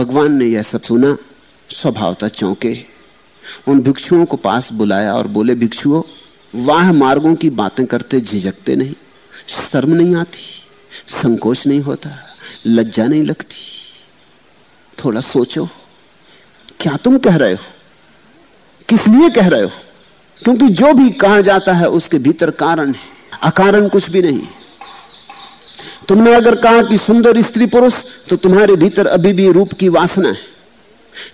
भगवान ने यह सब सुना स्वभावता चौंके। उन भिक्षुओं को पास बुलाया और बोले, भिक्षुओं, वाह मार्गों की बातें करते झिझकते नहीं। शर्म नहीं आती, संकोच नहीं होता, लज्जा नहीं लगती। थोड़ा सोचो, क्या तुम कह रहे हो? किस लिए कह रहे हो? क्योंकि जो भी कहा जाता है उसके भीतर कारण है। अकारण कुछ भी नहीं। तुमने अगर कहा कि सुंदर स्त्री पुरुष तो तुम्हारे भीतर अभी भी रूप की वासना है।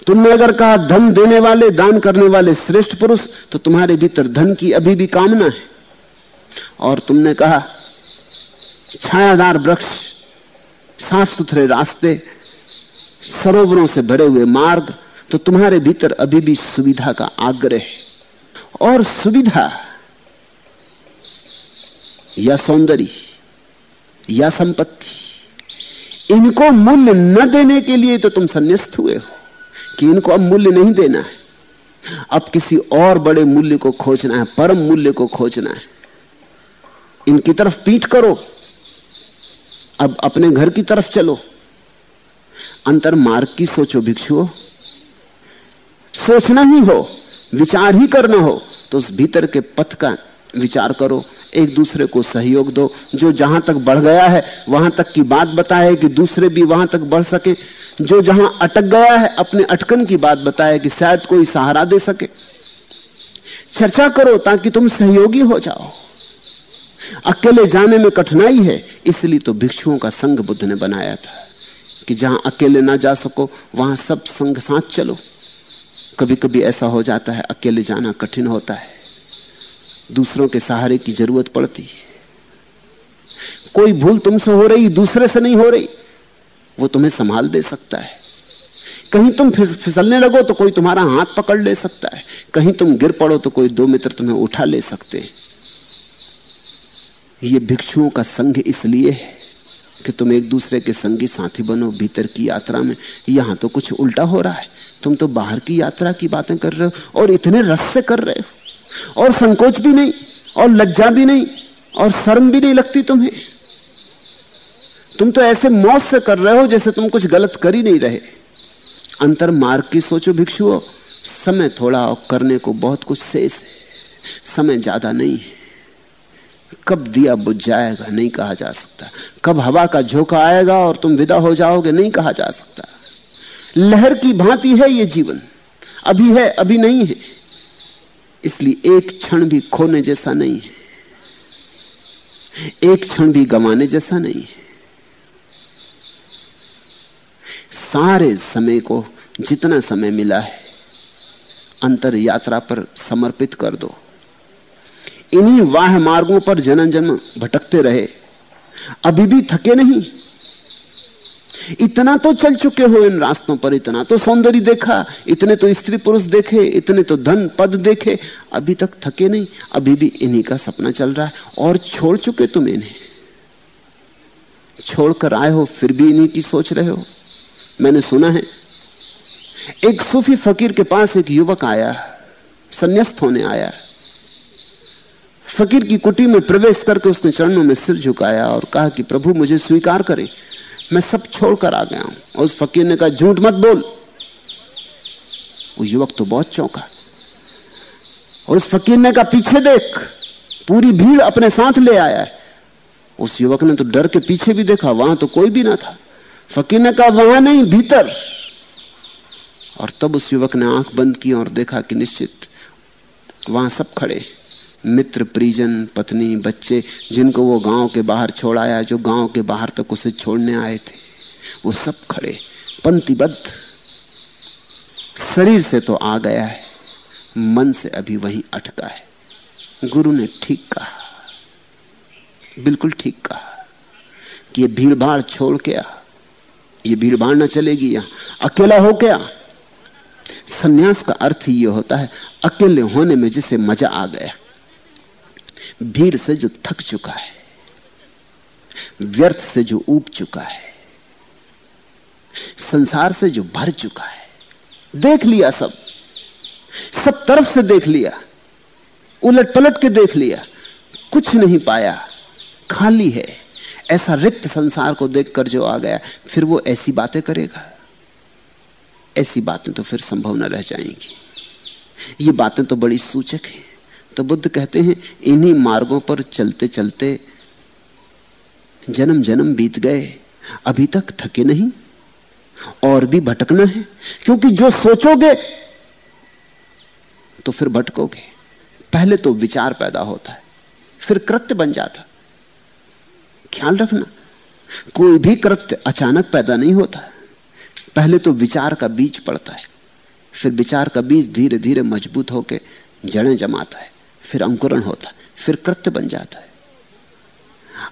तुमने अगर कहा धन देने वाले, दान करने वाले श्रेष्ठ पुरुष तो तुम्हारे भीतर धन की अभी भी कामना है। और तुमने कहा, छायादार वृक्ष साफ़ सुथरे रास्ते, सरोवरों से भरे हुए मार्ग तो तुम्हारे भीतर अभी भी सुविधा का आग्रह है। और सुविधा, या सौंदर्य। या संपत्ति। इनको मूल्य न देने के लिए तो तुम संन्यास्त हुए हो, कि इनको अब मूल्य नहीं देना है। अब किसी और बड़े मूल्य को खोजना है, परम मूल्य को खोजना है। इनकी तरफ़ पीठ करो। अब अपने घर की तरफ़ चलो। अंतर मार्ग की सोचो, भिक्षुओं। सोचना ही हो, विचार ही करना हो तो उस भीतर के पथ का विचार करो। एक दूसरे को सहयोग दो। जो जहाँ तक बढ़ गया है, वहाँ तक की बात बताए कि दूसरे भी वहाँ तक बढ़ सके। जो जहाँ अटक गया है, अपने अटकन की बात बताए कि शायद कोई सहारा दे सके। चर्चा करो ताकि तुम सहयोगी हो जाओ। अकेले जाने में कठिनाई है, इसलिए तो भिक्षुओं का संघ बुद्ध ने बनाया था कि जहाँ अकेले ना जा सको, वहाँ सब संघ साथ चलो। कभी कभी ऐसा हो जाता है, अकेले जाना कठिन होता है। दूसरों के सहारे की ज़रूरत पड़ती है। कोई भूल तुमसे हो रही, दूसरे से नहीं हो रही, वो तुम्हें संभाल दे सकता है। कहीं तुम फिसलने लगो तो कोई तुम्हारा हाथ पकड़ ले सकता है। कहीं तुम गिर पड़ो तो कोई दो मित्र तुम्हें उठा ले सकते हैं। ये भिक्षुओं का संघ इसलिए है कि तुम एक दूसरे के संगी साथी बनो, भीतर की यात्रा में। यहाँ तो कुछ उल्टा हो रहा है। तुम तो बाहर की यात्रा की बातें कर रहे हो और इतने रस से कर रहे हो। और संकोच भी नहीं, और लज्जा भी नहीं, और शर्म भी नहीं लगती तुम्हें। तुम तो ऐसे मौत से कर रहे हो जैसे तुम कुछ गलत कर ही नहीं रहे। अंतर मार्ग की सोचो भिक्षुओं, समय थोड़ा और करने को बहुत कुछ शेष है, समय ज़्यादा नहीं है। कब दिया बुझ जाएगा नहीं कहा जा सकता। कब हवा का झोंका आएगा और तुम विदा हो जाओगे नहीं कहा जा सकता। लहर की भांति है ये जीवन, अभी है, अभी नहीं है। इसलिए एक क्षण भी खोने जैसा नहीं है। एक क्षण भी गंवाने जैसा नहीं है। सारे समय को जितना समय मिला है, अंतर यात्रा पर समर्पित कर दो। इन्हीं वाह मार्गों पर जन्म जन्म भटकते रहे। अभी भी थके नहीं। इतना तो चल चुके हो इन रास्तों पर, इतना तो सौंदर्य देखा, इतने तो स्त्री पुरुष देखे, इतने तो धन पद देखे, अभी तक थके नहीं, अभी भी इन्हीं का सपना चल रहा है। और छोड़ चुके तुम इन्हें। छोड़कर आए हो, फिर भी इन्हीं की सोच रहे हो। मैंने सुना है, एक सूफी फकीर के पास एक युवक आया, संन्यास्त होने आया। फकीर की कुटी में प्रवेश करके उसने चरणों में सिर झुकाया और कहा कि प्रभु, मुझे स्वीकार करें। मैं सब छोड़कर आ गया हूँ। उस फकीर ने कहा, झूठ मत बोल। वो युवक तो बहुत चौंका। और उस फकीर ने कहा, पीछे देख, पूरी भीड़ अपने साथ ले आया है। उस युवक ने तो डर के पीछे भी देखा, वहाँ तो कोई भी ना था। फकीर ने कहा, वहाँ नहीं, भीतर। और तब उस युवक ने आँख बंद की और देखा कि निश्चित वहाँ सब खड़े मित्र, परिजन, पत्नी, बच्चे, जिनको वो गाँव के बाहर छोड़ आया, जो गाँव के बाहर तक उसे छोड़ने आए थे, वो सब खड़े, पंक्तिबद्ध। शरीर से तो आ गया है, मन से अभी वहीं अटका है। गुरु ने ठीक कहा, बिल्कुल ठीक कहा, कि ये भीड़ भाड़ छोड़ के आ, ये भीड़ भाड़ ना चलेगी यहाँ, अकेला हो क्या संन्यास का अर्थ ही ये होता है, अकेले होने में जिसे मज़ा आ गया। भीड़ से जो थक चुका है, व्यर्थ से जो ऊब चुका है, संसार से जो भर चुका है, देख लिया सब। सब तरफ़ से देख लिया उलट पलट के देख लिया, कुछ नहीं पाया, खाली है। ऐसा रिक्त संसार को देखकर जो आ गया, फिर वो ऐसी बातें करेगा। ऐसी बातें तो फिर संभव न रह जाएँगी। ये बातें तो बड़ी सूचक हैं। तो बुद्ध कहते हैं, इन्हीं मार्गों पर चलते चलते जन्म जन्म बीत गए, अभी तक थके नहीं, और भी भटकना है, क्योंकि जो सोचोगे तो फिर भटकोगे। पहले तो विचार पैदा होता है, फिर कृत्य बन जाता ख्याल रखना, कोई भी कृत्य अचानक पैदा नहीं होता। पहले तो विचार का बीज पड़ता है, फिर विचार का बीज धीरे धीरे मज़बूत होकर जड़ें जमाता है। फिर अंकुरण होता है, फिर कृत्य बन जाता है।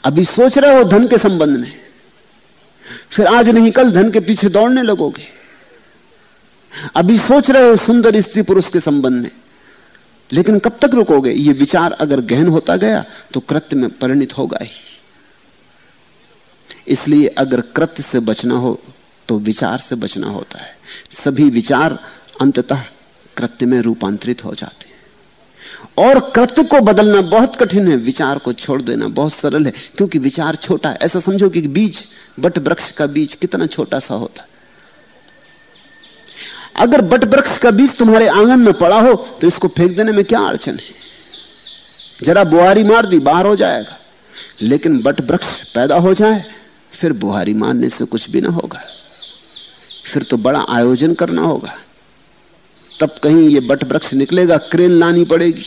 अभी सोच रहे हो धन के संबंध में, फिर आज नहीं, कल धन के पीछे दौड़ने लगोगे। अभी सोच रहे हो सुंदर स्त्री पुरुष के संबंध में, लेकिन कब तक रुकोगे? ये विचार अगर गहन होता गया तो कृत्य में परिणित होगा ही। इसलिए अगर कृत्य से बचना हो तो विचार से बचना होता है। सभी विचार अंततः कृत्य में रूपांतरित हो जाते हैं। और कृत्य को बदलना बहुत कठिन है, विचार को छोड़ देना बहुत सरल है, क्योंकि विचार छोटा है। ऐसा समझो कि बीज, बट वृक्ष का बीज कितना छोटा सा होता है। अगर बट वृक्ष का बीज तुम्हारे आँगन में पड़ा हो तो इसको फेंक देने में क्या अड़चन है? जरा बुहारी मार दी, बाहर हो जाएगा। लेकिन बट वृक्ष पैदा हो जाए, फिर बुहारी मारने से कुछ भी ना होगा। फिर तो बड़ा आयोजन करना होगा। तब कहीं ये बट वृक्ष निकलेगा, क्रेन लानी पड़ेगी,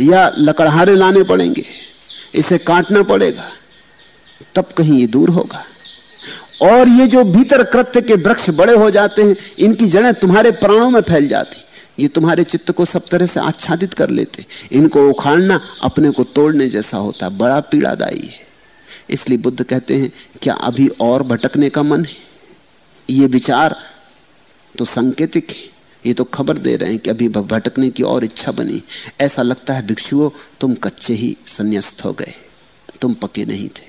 या लकड़हारे लाने पड़ेंगे, इसे काटना पड़ेगा, तब कहीं ये दूर होगा। और ये जो भीतर कृत्य के वृक्ष बड़े हो जाते हैं, इनकी जड़ें तुम्हारे प्राणों में फैल जाती, ये तुम्हारे चित्त को सब तरह से आच्छादित कर लेते, इनको उखाड़ना अपने को तोड़ने जैसा होता, बड़ा पीड़ादायी है। इसलिए बुद्ध कहते हैं, क्या अभी और भटकने का मन है? ये विचार तो संकेतिक है। ये तो खबर दे रहे हैं कि अभी भटकने की और इच्छा बनी। ऐसा लगता है, भिक्षुओं, तुम कच्चे ही संन्यास्त हो गए। तुम पके नहीं थे।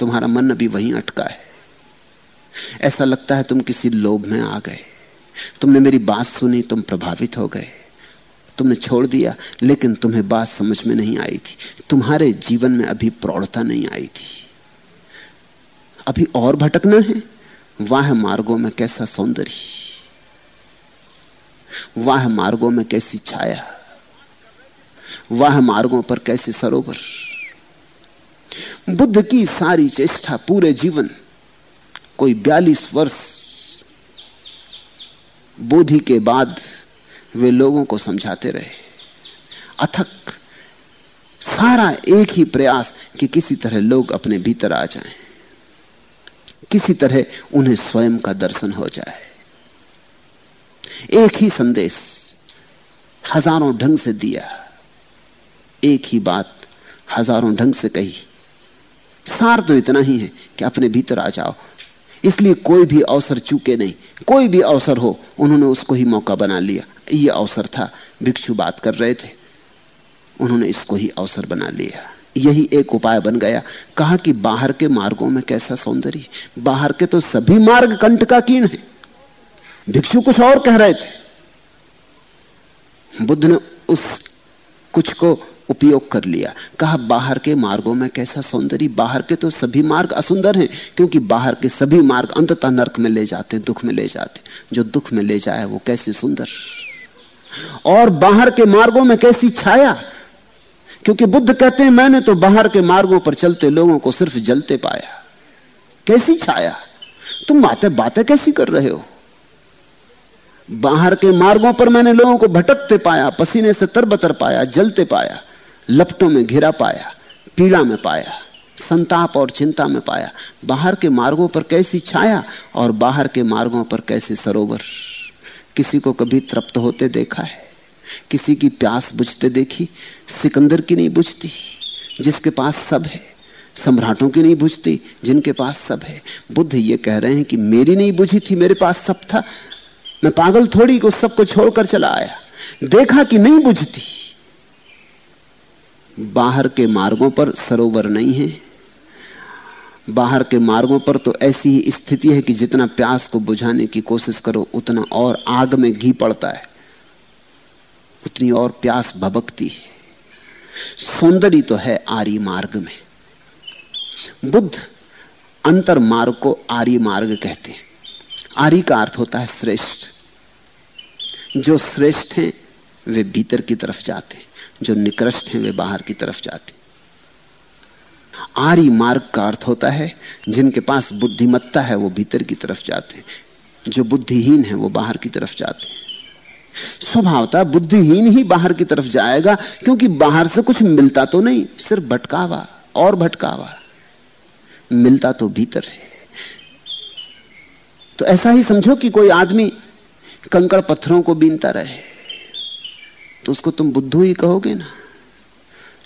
तुम्हारा मन अभी वहीं अटका है। ऐसा लगता है, तुम किसी लोभ में आ गए। तुमने मेरी बात सुनी, तुम प्रभावित हो गए। तुमने छोड़ दिया, लेकिन तुम्हें बात समझ में नहीं आई थी। तुम्हारे जीवन में अभी प्रौढ़ता नहीं आई थी। अभी और भटकना है? वाह, मार्गों में कैसा सौंदर्य। वाह मार्गों में कैसी छाया वाह मार्गों पर कैसे सरोवर। बुद्ध की सारी चेष्टा पूरे जीवन कोई बयालीस वर्ष बोधि के बाद वे लोगों को समझाते रहे। अथक सारा एक ही प्रयास कि किसी तरह लोग अपने भीतर आ जाएँ, किसी तरह उन्हें स्वयं का दर्शन हो जाए। एक ही संदेश हज़ारों ढंग से दिया। एक ही बात हज़ारों ढंग से कही। सार तो इतना ही है कि अपने भीतर आ जाओ। इसलिए कोई भी अवसर चूके नहीं। कोई भी अवसर हो, उन्होंने उसको ही मौका बना लिया। ये अवसर था, भिक्षु बात कर रहे थे। उन्होंने इसको ही अवसर बना लिया। यही एक उपाय बन गया। कहा कि बाहर के मार्गों में कैसा सौंदर्य? बाहर के तो सभी मार्ग कंट का कीण है। भिक्षु कुछ और कह रहे थे। बुद्ध ने उस कुछ को उपयोग कर लिया। कहा, बाहर के मार्गों में कैसा सौंदर्य, बाहर के तो सभी मार्ग असुंदर हैं, क्योंकि बाहर के सभी मार्ग अंततः नरक में ले जाते, दुख में ले जाते। जो दुख में ले जाए, वो कैसे सुंदर? और बाहर के मार्गों में कैसी छाया? क्योंकि बुद्ध कहते हैं, मैंने तो बाहर के मार्गों पर चलते लोगों को सिर्फ़ जलते पाया। कैसी छाया? तुम बातें बातें कैसी कर रहे हो? बाहर के मार्गों पर मैंने लोगों को भटकते पाया, पसीने से तरबतर पाया, जलते पाया, लपटों में घिरा पाया, पीड़ा में पाया, संताप और चिंता में पाया। बाहर के मार्गों पर कैसी छाया और बाहर के मार्गों पर कैसे सरोवर। किसी को कभी तृप्त होते देखा है, किसी की प्यास बुझते देखी, सिकंदर की नहीं बुझती, जिसके पास सब है, सम्राटों की नहीं बुझती, जिनके पास सब है। बुद्ध ये कह रहे हैं कि मेरी नहीं बुझी थी, मेरे पास सब था मैं पागल थोड़ी को सबको छोड़कर चला आया। देखा कि नहीं बुझती। बाहर के मार्गों पर सरोवर नहीं है। बाहर के मार्गों पर तो ऐसी ही स्थिति है कि जितना प्यास को बुझाने की कोशिश करो, उतना और आग में घी पड़ता है। उतनी और प्यास भबकती है। सौंदर्य तो है आर्य मार्ग में। बुद्ध अंतर मार्ग को आर्य मार्ग कहते हैं। आरी का अर्थ होता है श्रेष्ठ। जो श्रेष्ठ हैं, वे भीतर की तरफ़ जाते जो निकृष्ट हैं, वे बाहर की तरफ़ जाते आरी मार्ग का अर्थ होता है, जिनके पास बुद्धिमत्ता है, वो भीतर की तरफ़ जाते जो बुद्धिहीन है, वो बाहर की तरफ़ जाते स्वभावता बुद्धिहीन ही बाहर की तरफ़ जाएगा, क्योंकि बाहर से कुछ मिलता तो नहीं, सिर्फ़ भटकावा, और भटकावा। मिलता तो भीतर है। तो ऐसा ही समझो कि कोई आदमी कंकड़ पत्थरों को बीनता रहे। तो उसको तुम बुद्धू ही कहोगे ना,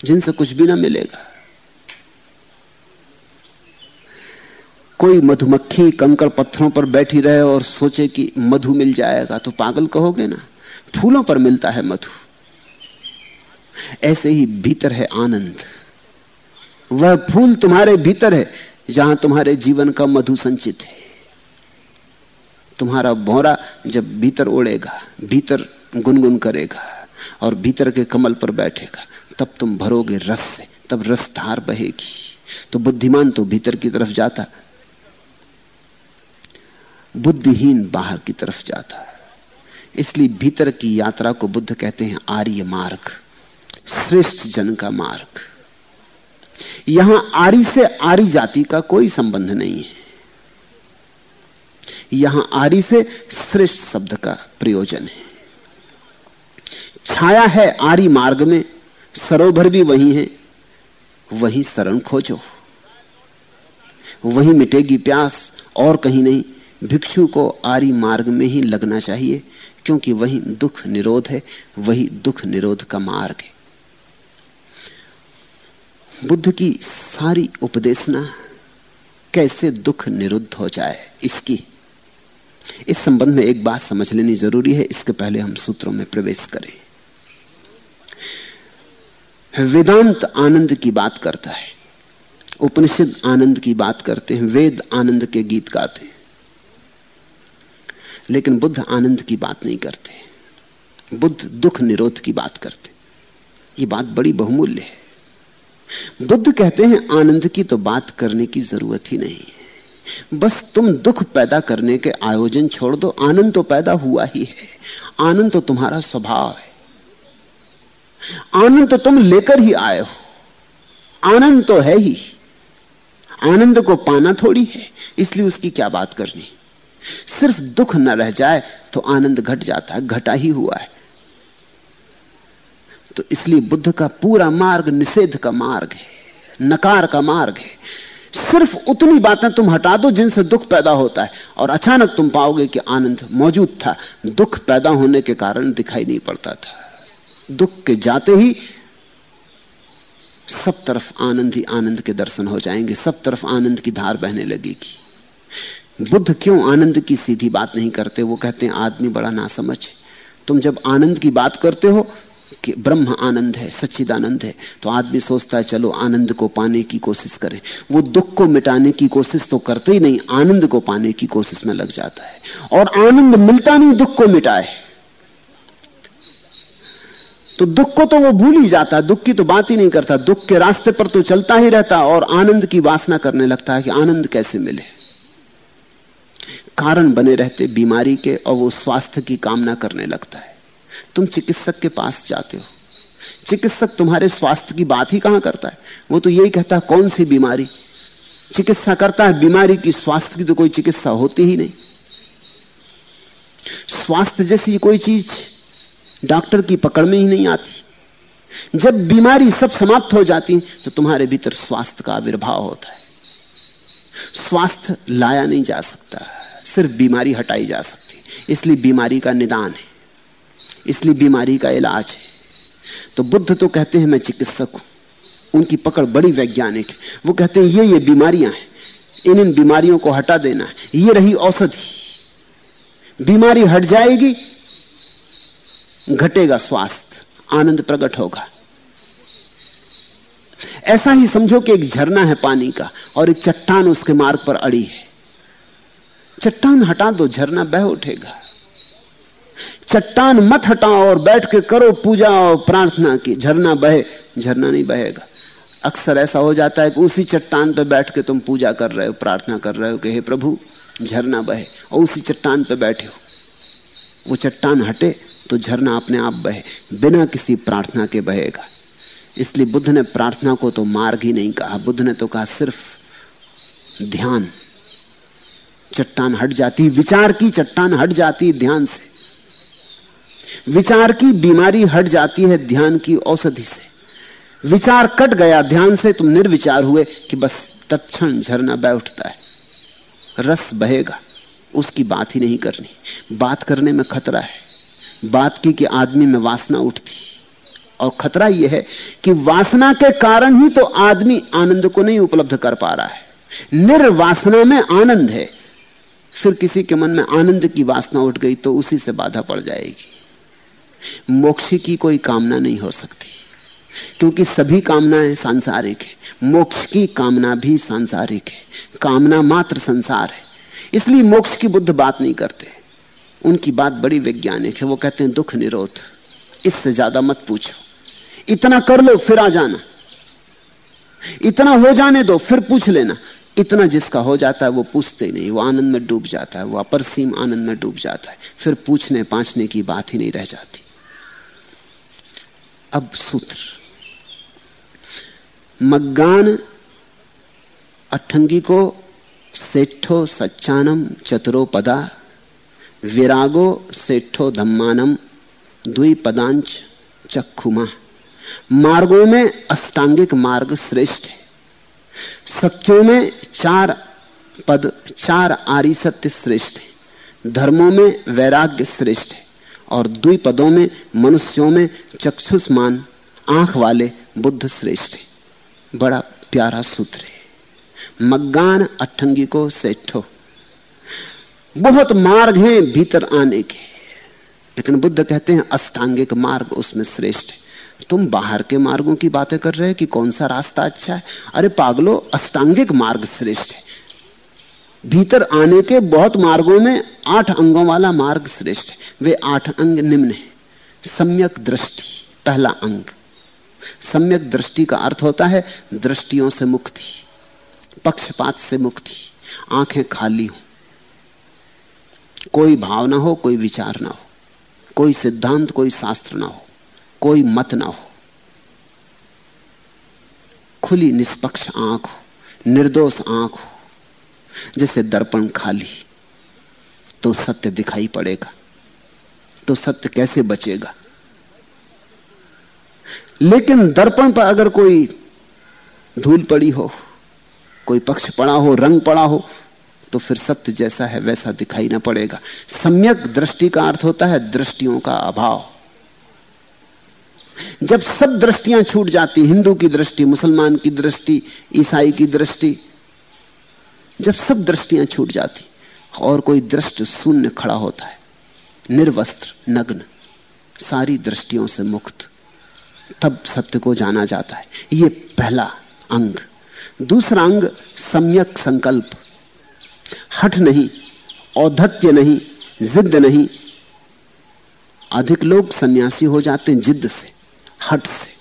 जिनसे कुछ भी ना मिलेगा। कोई मधुमक्खी कंकड़ पत्थरों पर बैठी रहे और सोचे कि मधु मिल जाएगा तो पागल कहोगे ना, फूलों पर मिलता है मधु। ऐसे ही भीतर है आनंद। वह फूल तुम्हारे भीतर है, जहाँ तुम्हारे जीवन का मधु संचित है। तुम्हारा भौरा जब भीतर उड़ेगा भीतर गुनगुन करेगा और भीतर के कमल पर बैठेगा, तब तुम भरोगे रस से, तब रस धार बहेगी। तो बुद्धिमान तो भीतर की तरफ़ जाता, बुद्धिहीन बाहर की तरफ़ जाता। इसलिए भीतर की यात्रा को बुद्ध कहते हैं आर्य मार्ग, श्रेष्ठ जन का मार्ग। यहाँ आरी से आरी जाति का कोई संबंध नहीं है। यहाँ आरी से श्रेष्ठ शब्द का प्रयोजन है। छाया है आरी मार्ग में, सरोवर भी वही है, वही शरण खोजो। वही मिटेगी प्यास, और कहीं नहीं, भिक्षु को आरी मार्ग में ही लगना चाहिए, क्योंकि वही दुख निरोध है, वही दुख निरोध का मार्ग है। बुद्ध की सारी उपदेशना कैसे दुख निरुद्ध हो जाए, इसकी इस संबंध में एक बात समझ लेनी ज़रूरी है, इसके पहले हम सूत्रों में प्रवेश करें। वेदांत आनंद की बात करता है। उपनिषद आनंद की बात करते हैं, वेद आनंद के गीत गाते हैं। लेकिन बुद्ध आनंद की बात नहीं करते। बुद्ध दुख निरोध की बात करते। ये बात बड़ी बहुमूल्य है। बुद्ध कहते हैं, आनंद की तो बात करने की ज़रूरत ही नहीं है। बस तुम दुख पैदा करने के आयोजन छोड़ दो, आनंद तो पैदा हुआ ही है। आनंद तो तुम्हारा स्वभाव है। आनंद तो तुम लेकर ही आए हो। आनंद तो है ही। आनंद को पाना थोड़ी है, इसलिए उसकी क्या बात करनी? सिर्फ़ दुख न रह जाए तो आनंद घट जाता है, घटा ही हुआ है। तो इसलिए बुद्ध का पूरा मार्ग निषेध का मार्ग है, नकार का मार्ग है। सिर्फ़ उतनी बातें तुम हटा दो जिनसे दुख पैदा होता है। और अचानक तुम पाओगे कि आनंद मौजूद था। दुख पैदा होने के कारण दिखाई नहीं पड़ता था। दुख के जाते ही सब तरफ़ आनंद ही आनंद के दर्शन हो जाएँगे। सब तरफ़ आनंद की धार बहने लगेगी। बुद्ध क्यों आनंद की सीधी बात नहीं करते? वो कहते हैं, आदमी बड़ा ना समझ तुम जब आनंद की बात करते हो कि ब्रह्म आनंद है, सच्चिदानंद है तो आदमी सोचता है, चलो आनंद को पाने की कोशिश करें। वो दुख को मिटाने की कोशिश तो करते ही नहीं, आनंद को पाने की कोशिश में लग जाता है। और आनंद मिलता नहीं, दुख को मिटाए। तो दुख को तो वो भूल ही जाता, दुख की तो बात ही नहीं करता, दुख के रास्ते पर तो चलता ही रहता और आनंद की वासना करने लगता है कि आनंद कैसे मिले। कारण बने रहते बीमारी के और वो स्वास्थ्य की कामना करने लगता है। तुम चिकित्सक के पास जाते हो। चिकित्सक तुम्हारे स्वास्थ्य की बात ही कहाँ करता है? वो तो यही कहता है, कौन सी बीमारी? चिकित्सा करता है, बीमारी की स्वास्थ्य की तो कोई चिकित्सा होती ही नहीं। स्वास्थ्य जैसी कोई चीज़ डॉक्टर की पकड़ में ही नहीं आती। जब बीमारी सब समाप्त हो जाती तो तुम्हारे भीतर स्वास्थ्य का आविर्भाव होता है। स्वास्थ्य लाया नहीं जा सकता, सिर्फ़ बीमारी हटाई जा सकती। इसलिए बीमारी का निदान है। इसलिए बीमारी का इलाज है। तो बुद्ध तो कहते हैं, मैं चिकित्सक हूँ। उनकी पकड़ बड़ी वैज्ञानिक है। वो कहते हैं, ये ये बीमारियाँ हैं। इन इन बीमारियों को हटा देना है। ये रही औषधि। बीमारी हट जाएगी, घटेगा स्वास्थ्य, आनंद प्रकट होगा। ऐसा ही समझो कि एक झरना है पानी का और एक चट्टान उसके मार्ग पर अड़ी है। चट्टान हटा दो, झरना बह उठेगा। चट्टान मत हटाओ और बैठ के करो पूजा और प्रार्थना की। झरना बहे, झरना नहीं बहेगा। अक्सर ऐसा हो जाता है कि उसी चट्टान पर बैठ के तुम पूजा कर रहे हो, प्रार्थना कर रहे हो कि हे प्रभु, झरना बहे और उसी चट्टान पर बैठे हो। वो चट्टान हटे तो झरना अपने आप बहे, बिना किसी प्रार्थना के बहेगा। इसलिए बुद्ध ने प्रार्थना को तो मार्ग ही नहीं कहा। बुद्ध ने तो कहा सिर्फ़ ध्यान। चट्टान हट जाती, विचार की चट्टान हट जाती ध्यान से। विचार की बीमारी हट जाती है ध्यान की औषधि से। विचार कट गया, ध्यान से तुम निर्विचार हुए कि बस तत्क्षण झरना बह उठता है। रस बहेगा, उसकी बात ही नहीं करनी। बात करने में खतरा है। बात की कि आदमी में वासना उठती। और खतरा यह है कि वासना के कारण ही तो आदमी आनंद को नहीं उपलब्ध कर पा रहा है। निर्वासना में आनंद है। फिर किसी के मन में आनंद की वासना उठ गई तो उसी से बाधा पड़ जाएगी। मोक्ष की कोई कामना नहीं हो सकती। क्योंकि सभी कामनाएँ सांसारिक है। मोक्ष की कामना भी सांसारिक है। कामना मात्र संसार है। इसलिए मोक्ष की बुद्ध बात नहीं करते। उनकी बात बड़ी वैज्ञानिक है। वो कहते हैं, दुख निरोध। इससे ज़्यादा मत पूछो। इतना कर लो, फिर आ जाना। इतना हो जाने दो, फिर पूछ लेना। इतना जिसका हो जाता है, वो पूछते ही नहीं। वो आनंद में डूब जाता है। वो अपरसीम आनंद में डूब जाता है। फिर पूछने पाछने की बात ही नहीं रह जाती। अब सूत्र। मग्गान अठंगी को सेठो सच्चानम चतुरो पदा विरागो सेठो धम्मानम द्विपदांच चक्षुमा मार्गों में अष्टांगिक मार्ग श्रेष्ठ है। सत्यों में चार पद, चार आरी सत्य श्रेष्ठ है। धर्मों में वैराग्य श्रेष्ठ है। और द्विपदों में, मनुष्यों में चक्षुष्मान आँख वाले बुद्ध श्रेष्ठ है। बड़ा प्यारा सूत्र है। मग्गान अठंगी को सेठो। बहुत मार्ग हैं, भीतर आने के। लेकिन बुद्ध कहते हैं, अष्टांगिक मार्ग उसमें श्रेष्ठ है। तुम बाहर के मार्गों की बातें कर रहे हैं कि कौन सा रास्ता अच्छा है? अरे पागलो, अष्टांगिक मार्ग श्रेष्ठ है। भीतर आने के बहुत मार्गों में आठ अंगों वाला मार्ग श्रेष्ठ है। वे आठ अंग निम्न है। सम्यक दृष्टि, पहला अंग। सम्यक दृष्टि का अर्थ होता है दृष्टियों से मुक्ति, पक्षपात से मुक्ति, आँखें खाली हो। कोई भाव ना हो, कोई विचार ना हो। कोई सिद्धांत, कोई शास्त्र ना हो। कोई मत ना हो। खुली निष्पक्ष आँख हो, निर्दोष आँख हो। जैसे दर्पण खाली तो सत्य दिखाई पड़ेगा। तो सत्य कैसे बचेगा? लेकिन दर्पण पर अगर कोई धूल पड़ी हो, कोई पक्ष पड़ा हो, रंग पड़ा हो तो फिर सत्य जैसा है, वैसा दिखाई ना पड़ेगा। सम्यक दृष्टि का अर्थ होता है दृष्टियों का अभाव। जब सब दृष्टियाँ छूट जाती, हिंदू की दृष्टि, मुसलमान की दृष्टि, ईसाई की दृष्टि जब सब दृष्टियाँ छूट जाती और कोई दृष्ट शून्य खड़ा होता है, निर्वस्त्र, नग्न, सारी दृष्टियों से मुक्त, तब सत्य को जाना जाता है। ये पहला अंग। दूसरा अंग, सम्यक संकल्प। हठ नहीं औधत्य नहीं जिद नहीं। अधिक लोग सन्यासी हो जाते हैं जिद से हट से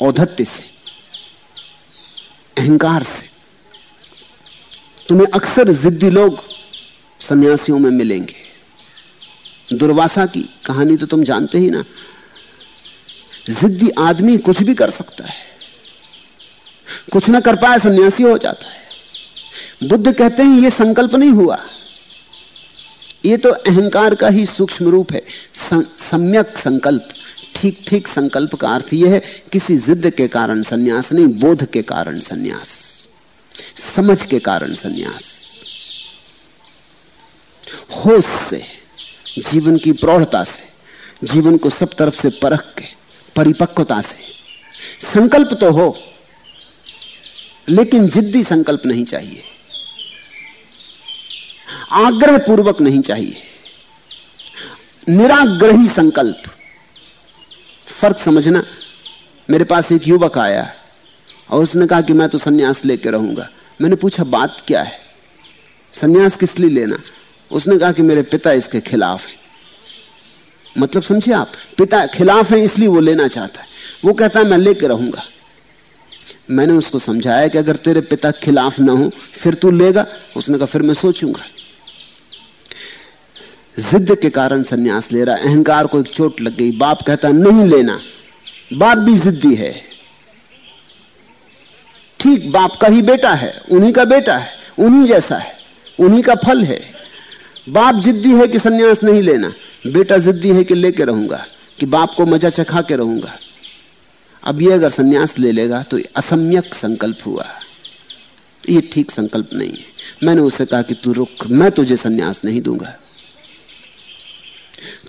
औधत्य से, अहंकार से। तुम्हें अक्सर जिद्दी लोग सन्यासियों में मिलेंगे। दुर्वासा की कहानी तो तुम जानते ही ना। जिद्दी आदमी कुछ भी कर सकता है। कुछ ना कर पाए सन्यासी हो जाता है। बुद्ध कहते हैं यह संकल्प नहीं हुआ। यह तो अहंकार का ही सूक्ष्म रूप है। सम्यक संकल्प ठीक ठीक संकल्प का अर्थ यह है, किसी जिद के कारण सन्यास नहीं, बोध के कारण सन्यास। समझ के कारण सन्यास। होश से, जीवन की प्रौढ़ता से, जीवन को सब तरफ़ से परख के, परिपक्वता से। संकल्प तो हो, लेकिन जिद्दी संकल्प नहीं चाहिए। आग्रह पूर्वक नहीं चाहिए। निराग्रही संकल्प। फ़र्क समझना, मेरे पास एक युवक आया। और उसने कहा कि मैं तो सन्यास लेके रहूँगा। मैंने पूछा, बात क्या है? सन्यास किस लिए लेना? उसने कहा कि मेरे पिता इसके खिलाफ है। मतलब समझिए आप? पिता खिलाफ है, इसलिए वो लेना चाहता है। वो कहता है, मैं लेके रहूँगा। मैंने उसको समझाया कि अगर तेरे पिता खिलाफ ना हो, फिर तू लेगा। उसने कहा, फिर मैं सोचूँगा। जिद के कारण सन्यास ले रहा अहंकार को एक चोट लग गई। बाप कहता, नहीं लेना। बाप भी जिद्दी है। ठीक बाप का ही बेटा है, उन्हीं का बेटा है, उन्हीं जैसा है, उन्हीं का फल है। बाप जिद्दी है कि सन्यास नहीं लेना, बेटा जिद्दी है कि लेके रहूँगा, कि बाप को मज़ा चखा के रहूँगा। अब ये अगर सन्यास ले लेगा तो असम्यक संकल्प हुआ। ये ठीक संकल्प नहीं है। मैंने उसे कहा कि तू रुक मैं तुझे सन्यास नहीं दूँगा।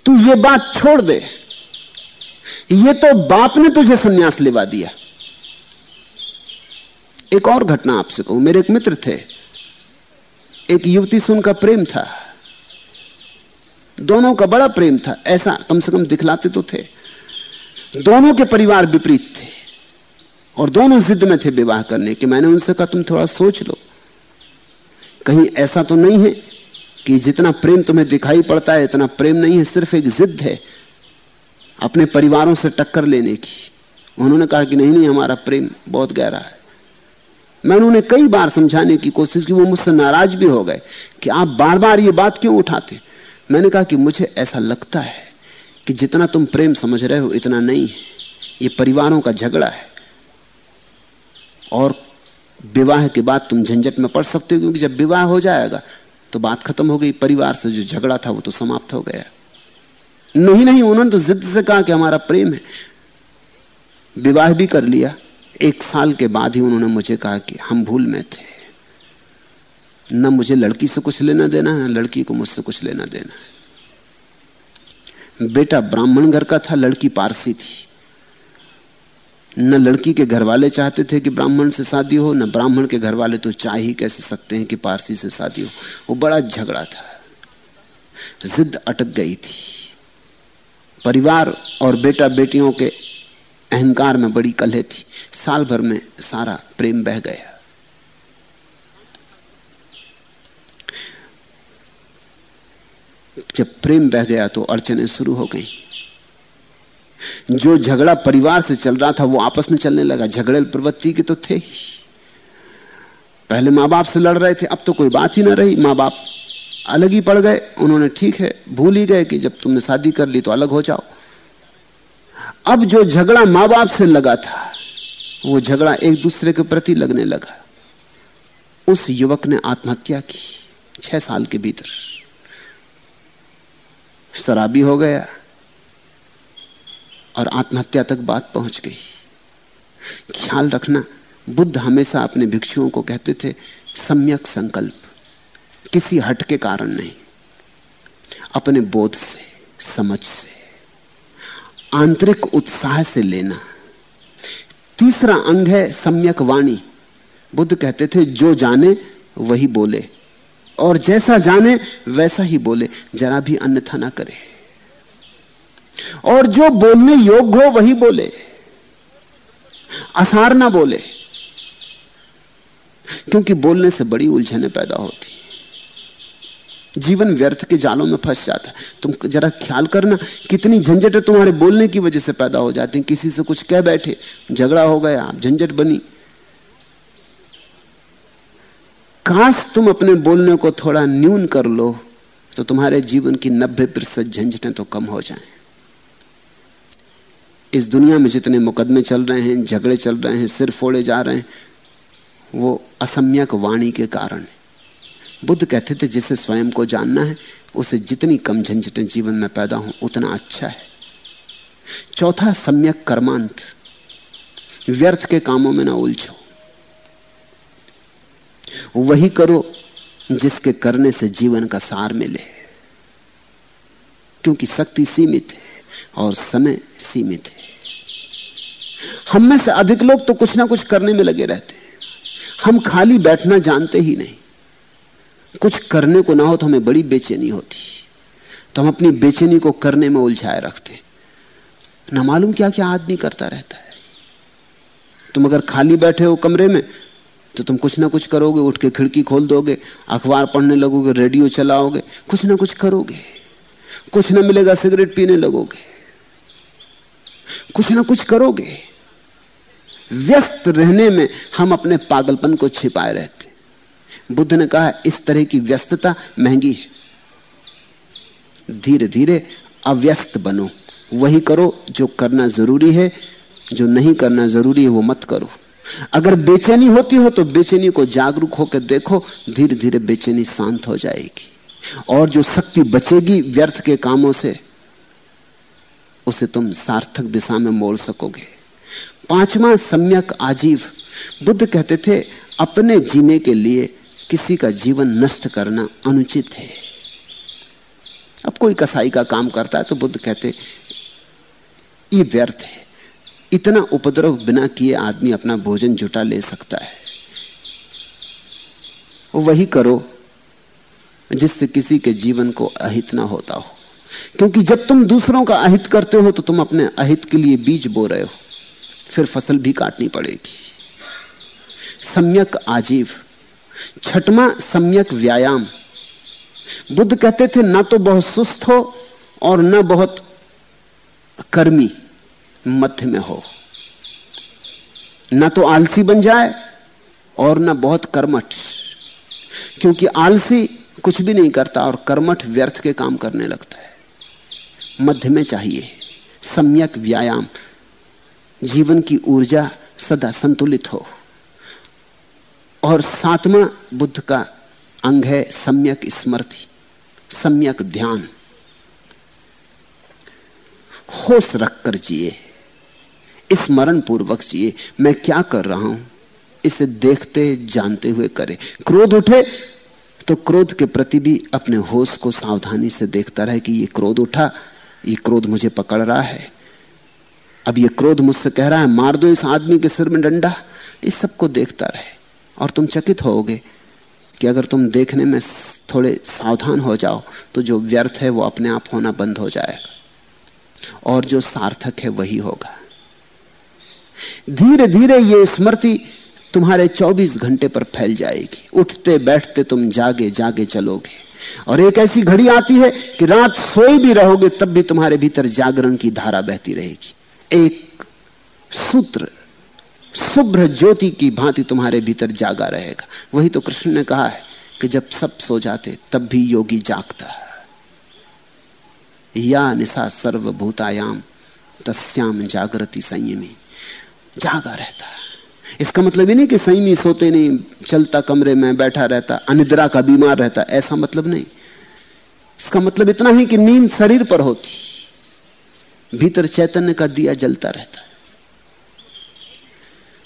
तू ये बात छोड़ दे। ये तो बाप ने तुझे सन्यास लेवा दिया। एक और घटना आपसे कहूँ। मेरे एक मित्र थे। एक युवती से उनका प्रेम था। दोनों का बड़ा प्रेम था। ऐसा कम से कम दिखलाते तो थे। दोनों के परिवार विपरीत थे। और दोनों जिद में थे विवाह करने के। मैंने उनसे कहा, तुम थोड़ा सोच लो। कहीं ऐसा तो नहीं है कि जितना प्रेम तुम्हें दिखाई पड़ता है, इतना प्रेम नहीं है। सिर्फ़ एक जिद है अपने परिवारों से टक्कर लेने की। उन्होंने कहा कि नहीं नहीं, हमारा प्रेम बहुत गहरा है। मैंने उन्हें कई बार समझाने की कोशिश की, वो मुझसे नाराज़ भी हो गए कि आप बार बार ये बात क्यों उठाते? मैंने कहा कि मुझे ऐसा लगता है कि जितना तुम प्रेम समझ रहे हो, इतना नहीं है। ये परिवारों का झगड़ा है। और विवाह के बाद तुम झंझट में पड़ सकते हो, क्योंकि जब विवाह हो जाएगा तो बात खत्म हो गई। परिवार से जो झगड़ा था, वो तो समाप्त हो गया। नहीं नहीं, उन्होंने तो जिद से कहा कि हमारा प्रेम है। विवाह भी कर लिया। एक साल के बाद ही उन्होंने मुझे कहा कि हम भूल में थे। न मुझे लड़की से कुछ लेना देना है, लड़की को मुझसे कुछ लेना देना है। बेटा ब्राह्मण घर का था, लड़की पारसी थी। न लड़की के घर वाले चाहते थे कि ब्राह्मण से शादी हो, न ब्राह्मण के घर वाले तो चाह ही कैसे सकते हैं कि पारसी से शादी हो। वो बड़ा झगड़ा था। जिद अटक गई थी। परिवार और बेटा बेटियों के अहंकार में बड़ी कलह थी। साल भर में सारा प्रेम बह गया। जब प्रेम बह गया तो अड़चने शुरू हो गई। जो झगड़ा परिवार से चल रहा था, वो आपस में चलने लगा। झगड़े प्रवृत्ति के तो थे ही। पहले माँ बाप से लड़ रहे थे, अब तो कोई बात ही ना रही। माँ बाप अलग ही पड़ गए। उन्होंने ठीक है, भूल ही गए कि जब तुमने शादी कर ली तो अलग हो जाओ। अब जो झगड़ा माँ बाप से लगा था, वो झगड़ा एक दूसरे के प्रति लगने लगा। उस युवक ने आत्महत्या की छह साल के भीतर। शराबी हो गया और आत्महत्या तक बात पहुँच गई। ख्याल रखना, बुद्ध हमेशा अपने भिक्षुओं को कहते थे, सम्यक संकल्प, किसी हट के कारण नहीं। अपने बोध से, समझ से। आंतरिक उत्साह से लेना। तीसरा अंग है सम्यक वाणी। बुद्ध कहते थे, जो जाने, वही बोले। और जैसा जाने, वैसा ही बोले। जरा भी अन्यथा ना करे। और जो बोलने योग्य हो, वही बोले। असार ना बोले। क्योंकि बोलने से बड़ी उलझने पैदा होती जीवन व्यर्थ के जालों में फंस जाता है। तुम जरा ख्याल करना, कितनी झंझट तुम्हारे बोलने की वजह से पैदा हो जाती है। किसी से कुछ कह बैठे, झगड़ा हो गया झंझट बनी। काश तुम अपने बोलने को थोड़ा न्यून कर लो तो तुम्हारे जीवन की नब्बे प्रतिशत झंझटें तो कम हो जाएँ। इस दुनिया में जितने मुकदमे चल रहे हैं, झगड़े चल रहे हैं, सिर फोड़े जा रहे हैं, वो असम्यक वाणी के कारण है। बुद्ध कहते थे, जिसे स्वयं को जानना है, उसे जितनी कम झंझटें जीवन में पैदा हो, उतना अच्छा है। चौथा, सम्यक कर्मांत। व्यर्थ के कामों में ना उलझो। वही करो जिसके करने से जीवन का सार मिले। क्योंकि शक्ति सीमित है और समय सीमित है। हम में से अधिक लोग तो कुछ ना कुछ करने में लगे रहते हैं। हम खाली बैठना जानते ही नहीं। कुछ करने को ना हो तो हमें बड़ी बेचैनी होती। तो हम अपनी बेचैनी को करने में उलझाए रखते ना मालूम क्या क्या आदमी करता रहता है। तुम अगर खाली बैठे हो कमरे में तो तुम कुछ ना कुछ करोगे, उठ के खिड़की खोल दोगे, अखबार पढ़ने लगोगे, रेडियो चलाओगे, कुछ ना कुछ करोगे। कुछ ना मिलेगा सिगरेट पीने लगोगे। कुछ ना कुछ करोगे। व्यस्त रहने में हम अपने पागलपन को छिपाए रहते बुद्ध ने कहा, इस तरह की व्यस्तता महँगी है। धीरे धीरे अव्यस्त बनो। वही करो जो करना ज़रूरी है, जो नहीं करना ज़रूरी है, वो मत करो। अगर बेचैनी होती हो तो बेचैनी को जागरूक होकर देखो धीरे धीरे बेचैनी शांत हो जाएगी। और जो शक्ति बचेगी व्यर्थ के कामों से, उसे तुम सार्थक दिशा में मोड़ सकोगे। पांचवा सम्यक आजीव। बुद्ध कहते थे, अपने जीने के लिए किसी का जीवन नष्ट करना अनुचित है। अब कोई कसाई का काम करता है तो बुद्ध कहते, ये व्यर्थ है। इतना उपद्रव बिना किए आदमी अपना भोजन जुटा ले सकता है। वही करो जिससे किसी के जीवन को अहित ना होता हो। क्योंकि जब तुम दूसरों का अहित करते हो तो तुम अपने अहित के लिए बीज बो रहे हो। फिर फ़सल भी काटनी पड़ेगी। सम्यक आजीव छठवा सम्यक व्यायाम। बुद्ध कहते थे, ना तो बहुत सुस्त हो और न बहुत कर्मी मध्य में हो। ना तो आलसी बन जाए और न बहुत कर्मठ। क्योंकि आलसी कुछ भी नहीं करता और कर्मठ व्यर्थ के काम करने लगता है। मध्य में चाहिए सम्यक व्यायाम। जीवन की ऊर्जा सदा संतुलित हो। और सातवां बुद्ध का अंग है सम्यक स्मृति, सम्यक ध्यान। होश रखकर जिए स्मरण पूर्वक जिए, मैं क्या कर रहा हूँ? इसे देखते, जानते हुए करे। क्रोध उठे तो क्रोध के प्रति भी अपने होश को सावधानी से देखता रहे कि ये क्रोध उठा, ये क्रोध मुझे पकड़ रहा है। अब ये क्रोध मुझसे कह रहा है, मार दो इस आदमी के सिर में डंडा। इस सबको देखता रहे। और तुम चकित होोगे कि अगर तुम देखने में थोड़े सावधान हो जाओ तो जो व्यर्थ है वो अपने आप होना बंद हो जाएगा। और जो सार्थक है वही होगा। धीरे धीरे ये स्मृति तुम्हारे 24 घंटे पर फैल जाएगी। उठते बैठते तुम जागे जागे चलोगे। और एक ऐसी घड़ी आती है कि रात सोए भी रहोगे, तब भी तुम्हारे भीतर जागरण की धारा बहती रहेगी। एक सूत्र शुभ्र ज्योति की भांति तुम्हारे भीतर जागा रहेगा। वही तो कृष्ण ने कहा है कि जब सब सो जाते, तब भी योगी जागता है। या निशा सर्वभूतायाम, तस्याम जागृति संयमी। जागा रहता है। इसका मतलब ही नहीं कि संयमी सोते नहीं, चलता कमरे में बैठा रहता, अनिद्रा का बीमार रहता, ऐसा मतलब नहीं। इसका मतलब इतना ही कि नींद शरीर पर होती। भीतर चैतन्य का दिया जलता रहता है।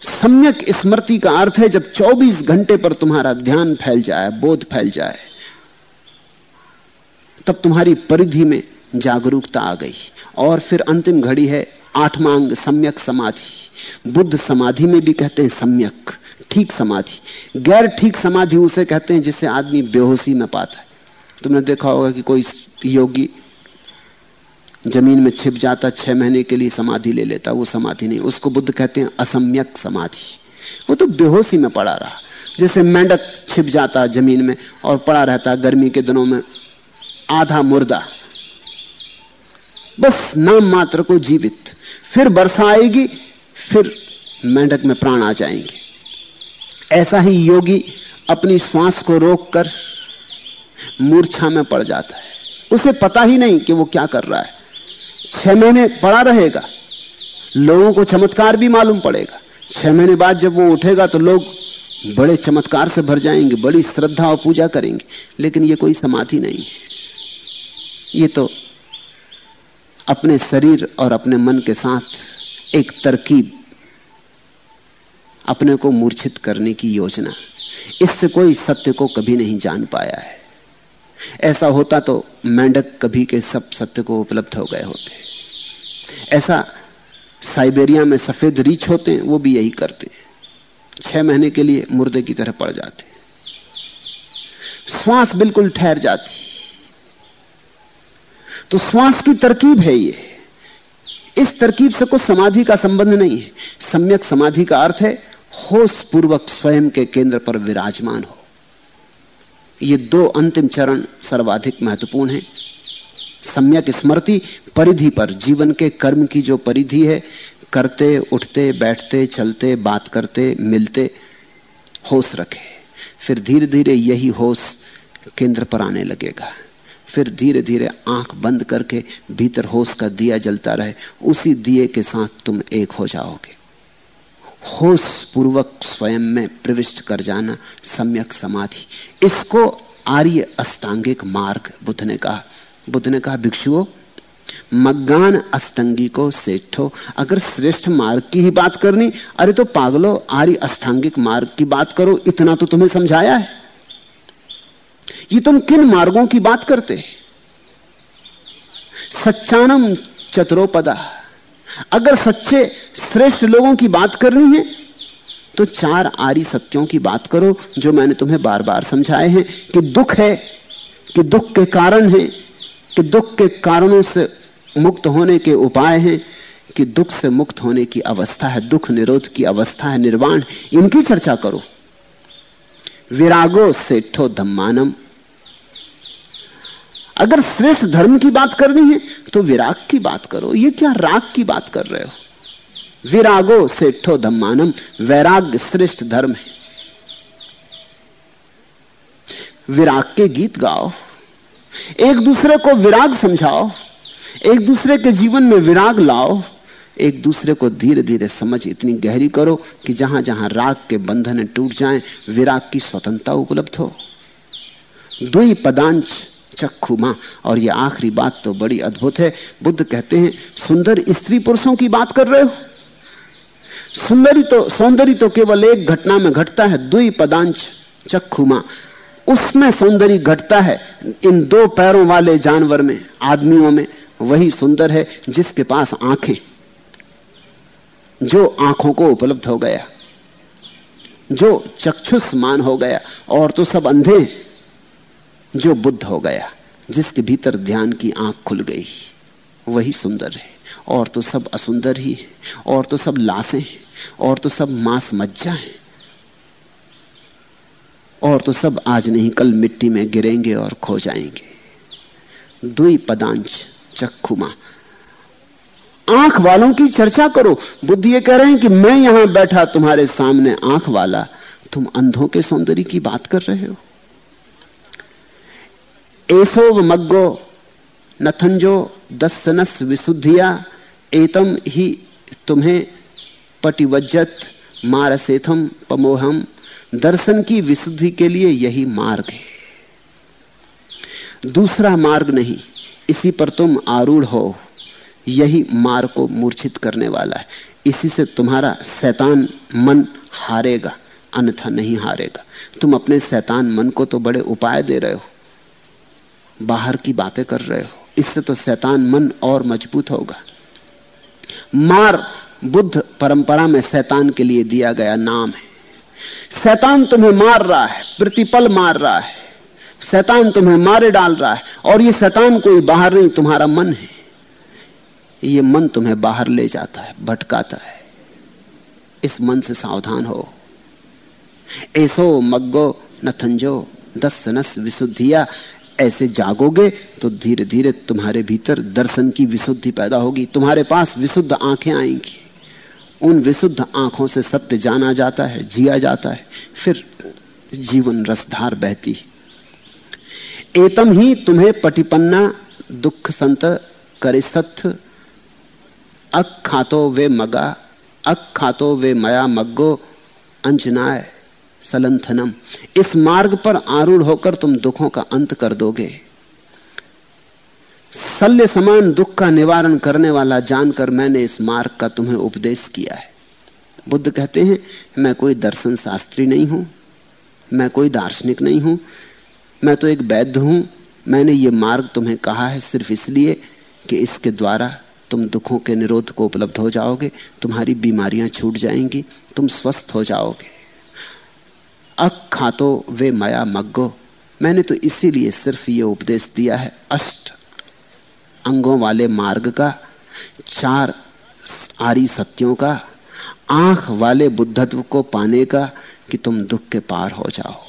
सम्यक स्मृति का अर्थ है, जब 24 घंटे पर तुम्हारा ध्यान फैल जाए, बोध फैल जाए, तब तुम्हारी परिधि में जागरूकता आ गई। और फिर अंतिम घड़ी है आठवां अंग सम्यक समाधि। बुद्ध समाधि में भी कहते हैं सम्यक, ठीक समाधि। गैर ठीक समाधि उसे कहते हैं जिससे आदमी बेहोशी में पाता है। तुमने देखा होगा कि कोई योगी ज़मीन में छिप जाता, छह महीने के लिए समाधि ले लेता, वो समाधि नहीं। उसको बुद्ध कहते हैं असम्यक समाधि। वो तो बेहोशी में पड़ा रहा। जैसे मेंढक छिप जाता ज़मीन में और पड़ा रहता गर्मी के दिनों में, आधा मुर्दा। बस नाम मात्र को जीवित। फिर वर्षा आएगी, फिर मेंढक में प्राण आ जाएँगे। ऐसा ही योगी अपनी श्वास को रोककर मूर्छा में पड़ जाता है। उसे पता ही नहीं कि वो क्या कर रहा है। छह महीने पड़ा रहेगा। लोगों को चमत्कार भी मालूम पड़ेगा। छह महीने बाद जब वो उठेगा तो लोग बड़े चमत्कार से भर जाएँगे, बड़ी श्रद्धा और पूजा करेंगे। लेकिन ये कोई समाधि नहीं है। ये तो अपने शरीर और अपने मन के साथ एक तरकीब, अपने को मूर्छित करने की योजना। इससे कोई सत्य को कभी नहीं जान पाया है। ऐसा होता तो मेंढक कभी के सब सत्य को उपलब्ध हो गए होते। ऐसा साइबेरिया में सफ़ेद रीछ होते हैं वो भी यही करते। हैं छह महीने के लिए मुर्दे की तरह पड़ जाते। श्वास बिल्कुल ठहर जाती। तो श्वास की तरकीब है ये। इस तरकीब से कुछ समाधि का संबंध नहीं है। सम्यक समाधि का अर्थ है, होश पूर्वक स्वयं के केंद्र पर विराजमान हो। ये दो अंतिम चरण सर्वाधिक महत्वपूर्ण हैं। सम्यक स्मृति, परिधि पर। जीवन के कर्म की जो परिधि है, करते, उठते, बैठते, चलते, बात करते, मिलते, होश रखे। फिर धीरे धीरे यही होश केंद्र पर आने लगेगा। फिर धीरे धीरे आँख बंद करके भीतर होश का दिया जलता रहे। उसी दिए के साथ तुम एक हो जाओगे। होश पूर्वक स्वयं में प्रविष्ट कर जाना सम्यक समाधि। इसको आर्य अष्टांगिक मार्ग, बुद्ध ने कहा। बुद्ध ने कहा, भिक्षुओं, मग्गान अष्टंगी को सेठो, अगर श्रेष्ठ मार्ग की ही बात करनी, अरे तो पागलो, आर्य अष्टांगिक मार्ग की बात करो, इतना तो तुम्हें समझाया है। ये तुम किन मार्गों की बात करते सच्चानम चतुरोपदा। अगर सच्चे श्रेष्ठ लोगों की बात करनी है तो चार आरी सत्यों की बात करो, जो मैंने तुम्हें बार बार समझाए हैं, कि दुख है, कि दुख के कारण है, कि दुख के कारणों से मुक्त होने के उपाय हैं, कि दुख से मुक्त होने की अवस्था है, दुख निरोध की अवस्था है, निर्वाण, इनकी चर्चा करो। विरागो सेठो धम्मानम। अगर श्रेष्ठ धर्म की बात करनी है तो विराग की बात करो। ये क्या राग की बात कर रहे हो? विरागो सेठो धम्मानम वैराग्य श्रेष्ठ धर्म है। विराग के गीत गाओ। एक दूसरे को विराग समझाओ। एक दूसरे के जीवन में विराग लाओ। एक दूसरे को धीरे धीरे समझ, इतनी गहरी करो कि जहाँ जहाँ राग के बंधन टूट जाएँ, विराग की स्वतंत्रता उपलब्ध हो। दुई पदांश चक्षुमा। और ये आखिरी बात तो बड़ी अद्भुत है। बुद्ध कहते हैं, सुंदर स्त्री पुरुषों की बात कर रहे हो? सुंदरी तो सौंदर्य तो केवल एक घटना में घटता है दुई पदांश चक्षुमा। उसमें सौंदर्य घटता है, इन दो पैरों वाले जानवर में, आदमियों में, वही सुंदर है जिसके पास आँखें, जो आँखों को उपलब्ध हो गया, जो चक्षुष्मान हो गया, और तो सब अंधे जो बुद्ध हो गया, जिसके भीतर ध्यान की आँख खुल गई, वही सुंदर है। और तो सब असुंदर ही है, और तो सब लाशें हैं, और तो सब मांस मज्जा है। और तो सब आज नहीं, कल मिट्टी में गिरेंगे और खो जाएँगे। दुई पदांश चक्षुमा आँख वालों की चर्चा करो। बुद्ध ये कह रहे हैं कि मैं यहाँ बैठा, तुम्हारे सामने आँख वाला, तुम अंधों के सौंदर्य की बात कर रहे हो। एसोव मग्गो नथंजो दसनस विशुद्धिया एतम ही तुम्हें पटिवज्जत मारसेथम पमोहम। दर्शन की विशुद्धि के लिए यही मार्ग है। दूसरा मार्ग नहीं, इसी पर तुम आरूढ़ हो। यही मार्ग को मूर्छित करने वाला है। इसी से तुम्हारा शैतान मन हारेगा, अन्यथा नहीं हारेगा। तुम अपने शैतान मन को तो बड़े उपाय दे रहे हो। बाहर की बातें कर रहे हो। इससे तो शैतान मन और मज़बूत होगा। मार बुद्ध परंपरा में शैतान के लिए दिया गया नाम है। शैतान तुम्हें मार रहा है, प्रतिपल मार रहा है। शैतान तुम्हें मारे डाल रहा है और ये शैतान कोई बाहर नहीं, तुम्हारा मन है। ये मन तुम्हें बाहर ले जाता है, भटकाता है। इस मन से सावधान हो। ऐसो मग्गो नथंजो दस नस विशुद्धिया ऐसे जागोगे तो धीरे धीरे तुम्हारे भीतर दर्शन की विशुद्धि पैदा होगी। तुम्हारे पास विशुद्ध आँखें आएँगी। उन विशुद्ध आँखों से सत्य जाना जाता है, जिया जाता है। फिर जीवन रसधार बहती एतम ही तुम्हें पटिपन्ना दुख संत करे सत्य अक खातो वे मगा अक खातो वे मया मग्गो, अंजनाय। सलंथनम। इस मार्ग पर आरूढ़ होकर तुम दुखों का अंत कर दोगे। सल्य समान दुख का निवारण करने वाला जानकर मैंने इस मार्ग का तुम्हें उपदेश किया है। बुद्ध कहते हैं, मैं कोई दर्शन शास्त्री नहीं हूँ, मैं कोई दार्शनिक नहीं हूँ, मैं तो एक वैद्य हूँ, मैंने ये मार्ग तुम्हें कहा है सिर्फ़ इसलिए कि इसके द्वारा तुम दुखों के निरोध को उपलब्ध हो जाओगे, तुम्हारी बीमारियाँ छूट जाएँगी, तुम स्वस्थ हो जाओगे। अक खातो वे मया मग्गो। मैंने तो इसीलिए सिर्फ़ ये उपदेश दिया है, अष्ट अंगों वाले मार्ग का, चार आरी सत्यों का, आँख वाले बुद्धत्व को पाने का कि तुम दुख के पार हो जाओ।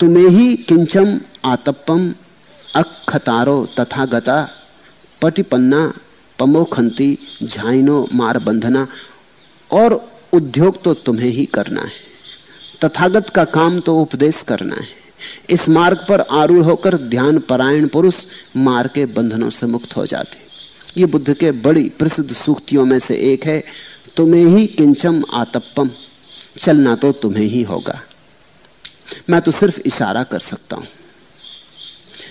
तुम्हें ही किंचम आतपम अखतारो तथा गता पटिपन्ना, पमोखंती, झाइनो मार बंधना और उद्योग तो तुम्हें ही करना है। तथागत का काम तो उपदेश करना है। इस मार्ग पर आरूढ़ होकर ध्यान परायण पुरुष मार के बंधनों से मुक्त हो जाते। ये बुद्ध के बड़ी प्रसिद्ध सूक्तियों में से एक है, तुम्हें ही किंचम आतप्पम, चलना तो तुम्हें ही होगा। मैं तो सिर्फ़ इशारा कर सकता हूँ।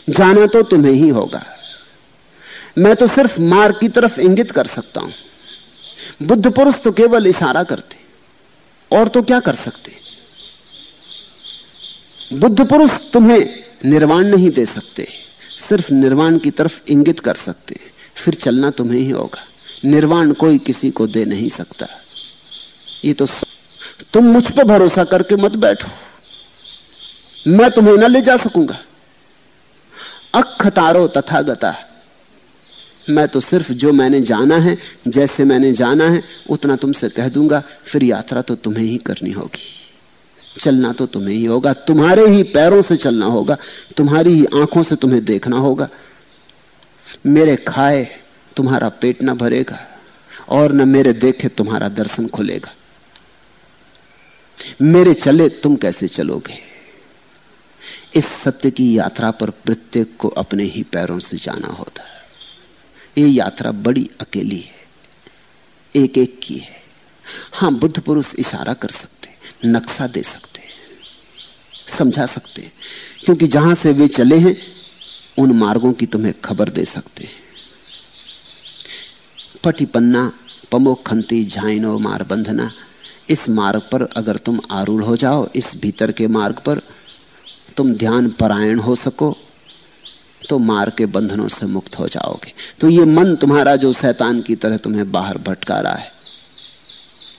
जाना तो तुम्हें ही होगा। मैं तो सिर्फ़ मार की तरफ़ इंगित कर सकता हूँ। बुद्ध पुरुष तो केवल इशारा करते, और तो क्या कर सकते? बुद्ध पुरुष तुम्हें निर्वाण नहीं दे सकते, सिर्फ़ निर्वाण की तरफ़ इंगित कर सकते, फिर चलना तुम्हें ही होगा। निर्वाण कोई किसी को दे नहीं सकता। ये तो तुम मुझ पर भरोसा करके मत बैठो। मैं तुम्हें न ले जा सकूँगा। अख तारो तथा गता मैं तो सिर्फ़ जो मैंने जाना है, जैसे मैंने जाना है, उतना तुमसे कह दूँगा, फिर यात्रा तो तुम्हें ही करनी होगी। चलना तो तुम्हें ही होगा, तुम्हारे ही पैरों से चलना होगा, तुम्हारी ही आँखों से तुम्हें देखना होगा। मेरे खाए, तुम्हारा पेट ना भरेगा, और न मेरे देखे, तुम्हारा दर्शन खुलेगा। मेरे चले, तुम कैसे चलोगे? इस सत्य की यात्रा पर प्रत्येक को अपने ही पैरों से जाना होता है। ये यात्रा बड़ी अकेली है। एक एक की है। हाँ, बुद्ध पुरुष इशारा कर सकते नक्शा दे सकते हैं, समझा सकते हैं, क्योंकि जहाँ से वे चले हैं, उन मार्गों की तुम्हें खबर दे सकते हैं। पटिपन्ना पमोखंती झाइनो मार बंधना, इस मार्ग पर अगर तुम आरूढ़ हो जाओ, इस भीतर के मार्ग पर तुम ध्यान परायण हो सको तो मार के बंधनों से मुक्त हो जाओगे। तो ये मन तुम्हारा जो शैतान की तरह तुम्हें बाहर भटका रहा है,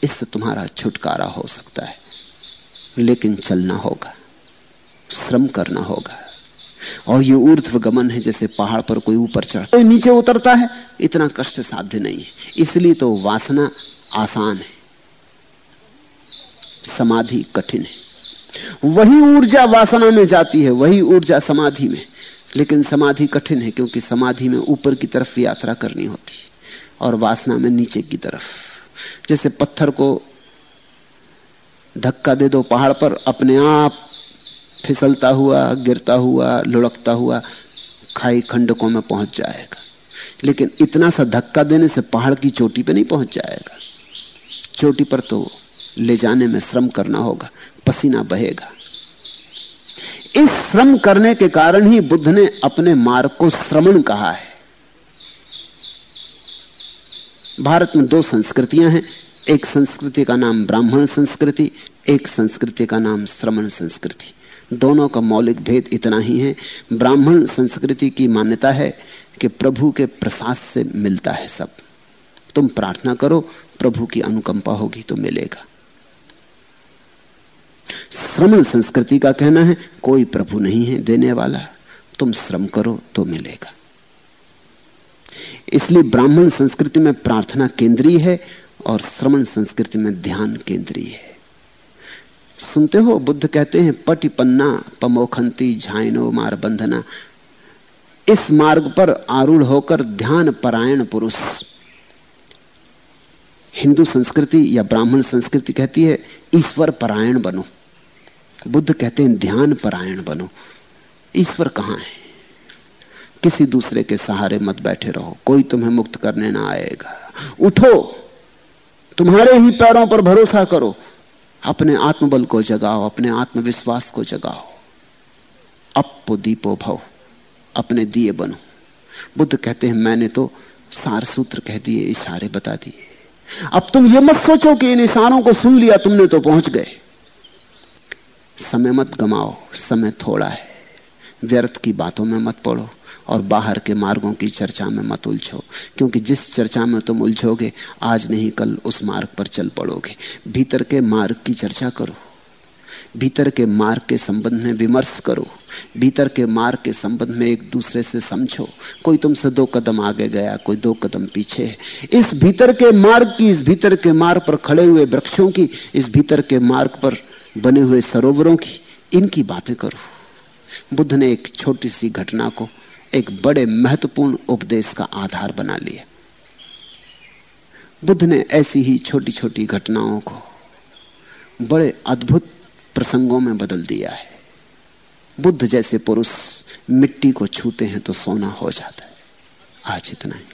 इससे तुम्हारा छुटकारा हो सकता है। लेकिन चलना होगा, श्रम करना होगा। और ये ऊर्ध्व गमन है जैसे पहाड़ पर कोई ऊपर चढ़ता है। नीचे उतरता है। इतना कष्ट साध्य नहीं है। इसलिए तो वासना आसान है। समाधि कठिन है। वही ऊर्जा वासना में जाती है, वही ऊर्जा समाधि में। लेकिन समाधि कठिन है, क्योंकि समाधि में ऊपर की तरफ़ यात्रा करनी होती है और वासना में नीचे की तरफ़। जैसे पत्थर को धक्का दे दो पहाड़ पर, अपने आप फिसलता हुआ, गिरता हुआ, लुढ़कता हुआ, खाई खंडकों में पहुँच जाएगा। लेकिन इतना सा धक्का देने से पहाड़ की चोटी पे नहीं पहुँच जाएगा। चोटी पर तो ले जाने में श्रम करना होगा, पसीना बहेगा। श्रम करने के कारण ही बुद्ध ने अपने मार्ग को श्रमण कहा है। भारत में दो संस्कृतियाँ हैं, एक संस्कृति का नाम ब्राह्मण संस्कृति, एक संस्कृति का नाम श्रमण संस्कृति। दोनों का मौलिक भेद इतना ही है, ब्राह्मण संस्कृति की मान्यता है कि प्रभु के प्रसाद से मिलता है सब। तुम प्रार्थना करो, प्रभु की अनुकंपा होगी तो मिलेगा। श्रमण संस्कृति का कहना है, कोई प्रभु नहीं है देने वाला। तुम श्रम करो तो मिलेगा। इसलिए ब्राह्मण संस्कृति में प्रार्थना केंद्रीय है और श्रमण संस्कृति में ध्यान केंद्रीय है। सुनते हो, बुद्ध कहते हैं, पटि पन्ना, पमोखंती, झाइनो मार बंधना इस मार्ग पर आरूढ़ होकर ध्यान परायण पुरुष। हिंदू संस्कृति या ब्राह्मण संस्कृति कहती है, ईश्वर परायण बनो। बुद्ध कहते हैं, ध्यान परायण बनो। ईश्वर कहाँ है? किसी दूसरे के सहारे मत बैठे रहो। कोई तुम्हें मुक्त करने ना आएगा। उठो। तुम्हारे ही पैरों पर भरोसा करो। अपने आत्मबल को जगाओ, अपने आत्मविश्वास को जगाओ। अपो दीपो भव। अपने दिए बनो। बुद्ध कहते हैं, मैंने तो सार सूत्र कह दिए, इशारे बता दिए। अब तुम ये मत सोचो कि इन इशारों को सुन लिया तुमने तो पहुँच गए। समय मत गमाओ समय थोड़ा है। व्यर्थ की बातों में मत पड़ो और बाहर के मार्गों की चर्चा में मत उलझो, क्योंकि जिस चर्चा में तुम उलझोगे, आज नहीं कल उस मार्ग पर चल पड़ोगे। भीतर के मार्ग की चर्चा करो। भीतर के मार्ग के संबंध में विमर्श करो। भीतर के मार्ग के संबंध में एक दूसरे से समझो। कोई तुमसे दो कदम आगे गया, कोई दो कदम पीछे है। इस भीतर के मार्ग की, इस भीतर के मार्ग पर खड़े हुए वृक्षों की, इस भीतर के मार्ग पर बने हुए सरोवरों की इनकी बातें करो। बुद्ध ने एक छोटी सी घटना को एक बड़े महत्वपूर्ण उपदेश का आधार बना लिया। बुद्ध ने ऐसी ही छोटी छोटी घटनाओं को बड़े अद्भुत प्रसंगों में बदल दिया है। बुद्ध जैसे पुरुष मिट्टी को छूते हैं तो सोना हो जाता है। आज इतना ही।